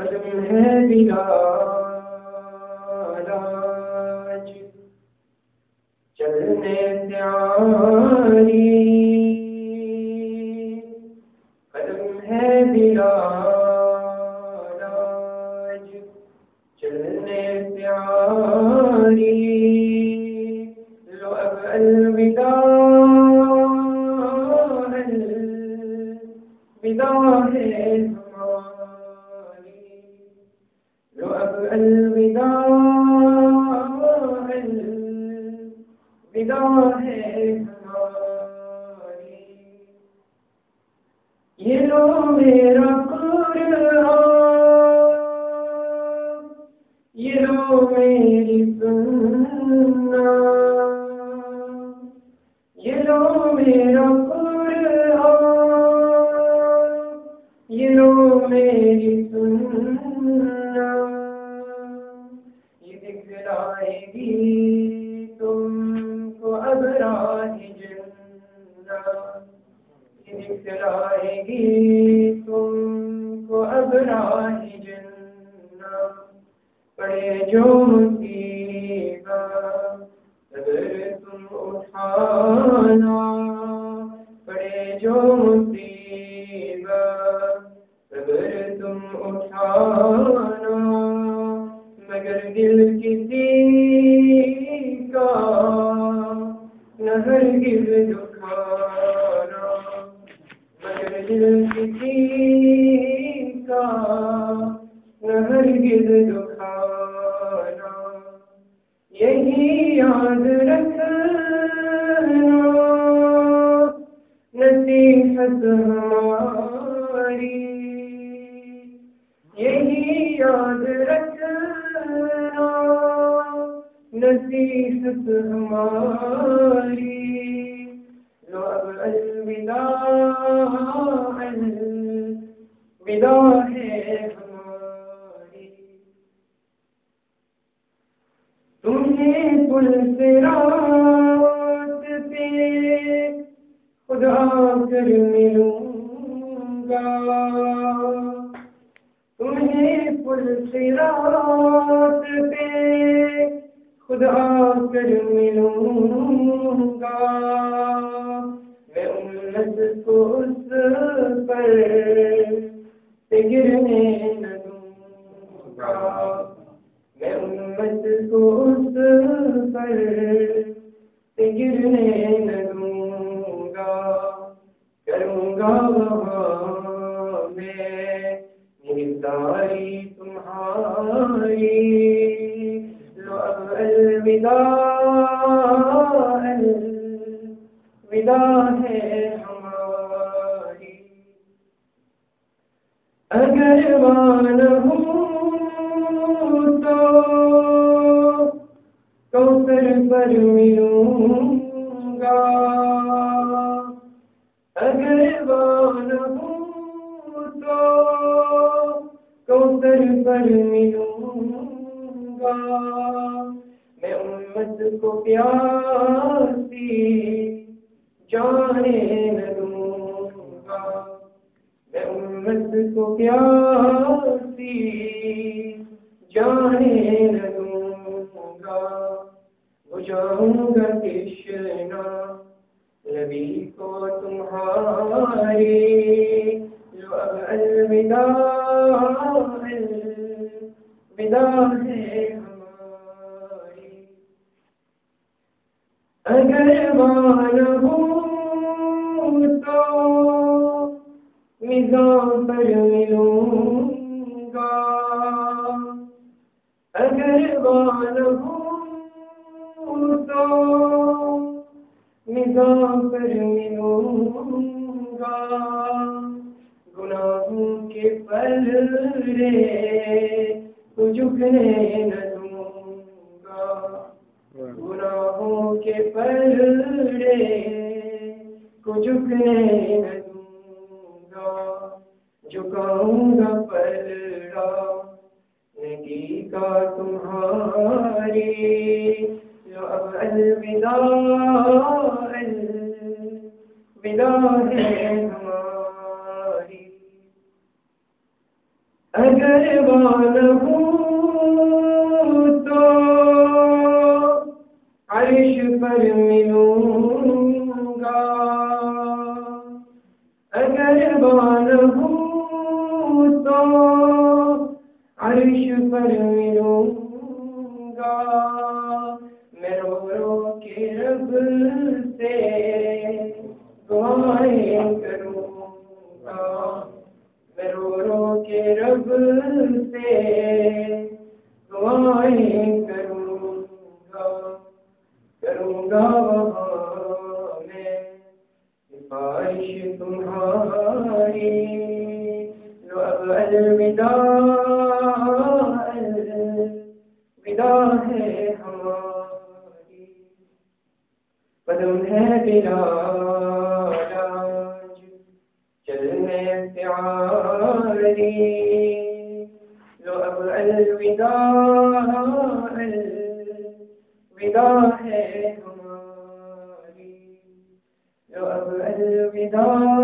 قدم ہے بلا راج چلنے تیاری۔ قدم ہے بلا راج چلنے تیاری۔ لو اب الوداع الوداع ہے۔ الوداع ہے ہماری یہ لو میرا قرآن یہ لو میری سننا یہ لو میرا قرآن یہ لو میری سننا، یہ دکھلائے گی۔ یہ گی تم کو اب راہ جنہ پڑے جو مصیبہ اگر تم اٹھانا پڑے جو مصیبہ اگر تم اٹھانا مگر دل کسی کا نہ ہرگز دکھانا مگر دل کسی کا نہ ہرگز دکھانا یہی یاد رکھنا نصیحت ہماری یہی یاد رکھنا نصیحت ہماری الوداع ہے ہماری تمہیں پل سے رات پہ خدا کر ملوں گا تمہیں پل سے رات پہ خدا کر ملوں گا میں امت کو اس پر گرنے نہ دوں گا میں امت کو اس پر گرنے نہ دوں گا کروں گا وہاں میں نگرداری تمہاری ہے ہماری اگر مان ہوں تو کوثر پر ملوں گا اگر بان ہوں تو کوثر پر ملوں گا میں امت کو پیاسی جانے نہ دوں گا میں امت کو پیاسی جانے نہ دوں گا بجاؤں گا کشنا نبی کو تمہاری کے پلڑے کو جھکنے نہ دوں گا جھکاؤں گا پلڑا نگی کا تمہاری اب الوداع الوداع ہے ہماری اگر بان تو عرش پر ملوں عرش الوداع الوداع ہے ہماری قدم ہے بلا پیاری لو اب الوداع الوداع ہے ہماری لو اب الوداع